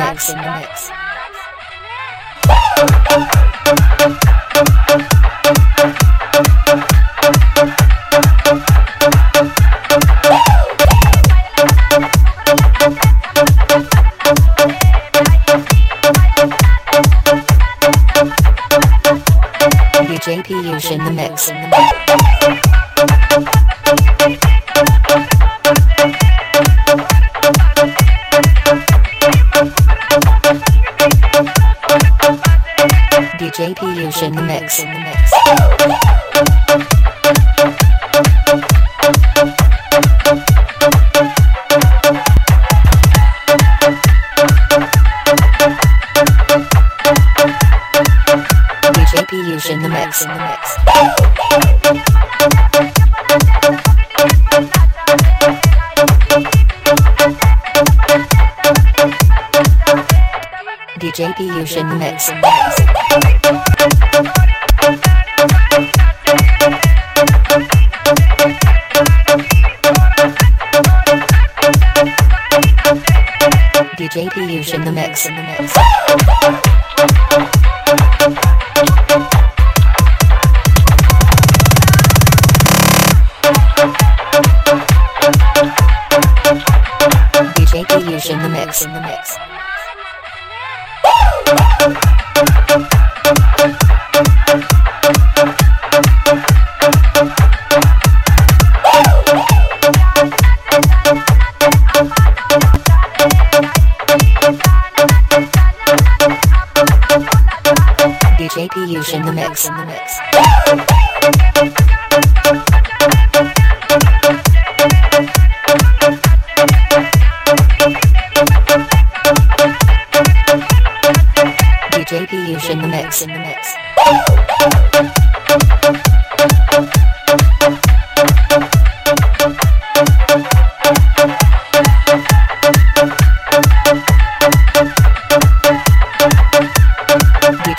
Mix. In the mix. The mix. In the mix. DJ Piyush in the mix. In. DJ Piyush in the mix. In the mix. JP Yushin Mix. DJ Piyush in the mix. In the mix. in the mix in the mix In the mix. In the mix. DJ Piyush in the mix. In the mix.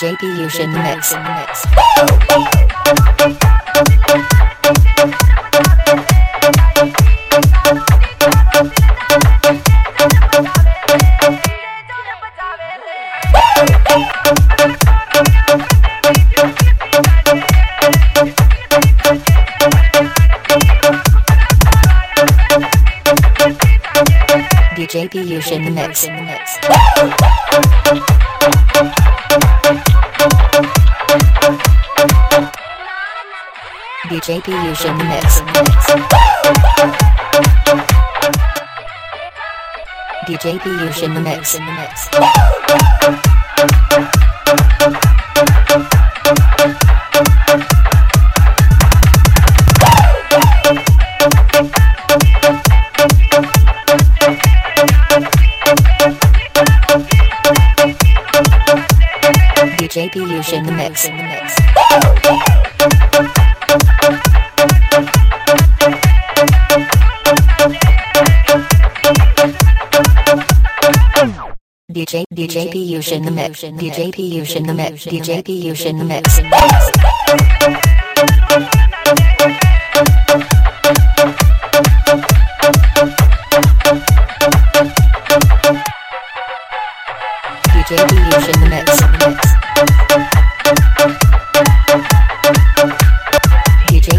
JP Yushin Mix. mix. DJ Piyush in the mix. In the mix. DJ Piyush in the mix. DJ Piyush in the mix. In the mix. DJ Piyush in the mix. In the mix. DJ DJ Piyush in the mix. DJ Piyush in the mix. DJ Piyush in the mix.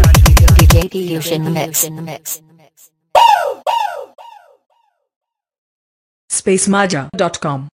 DJ Piyush in the mix. In the mix. spacemaja.com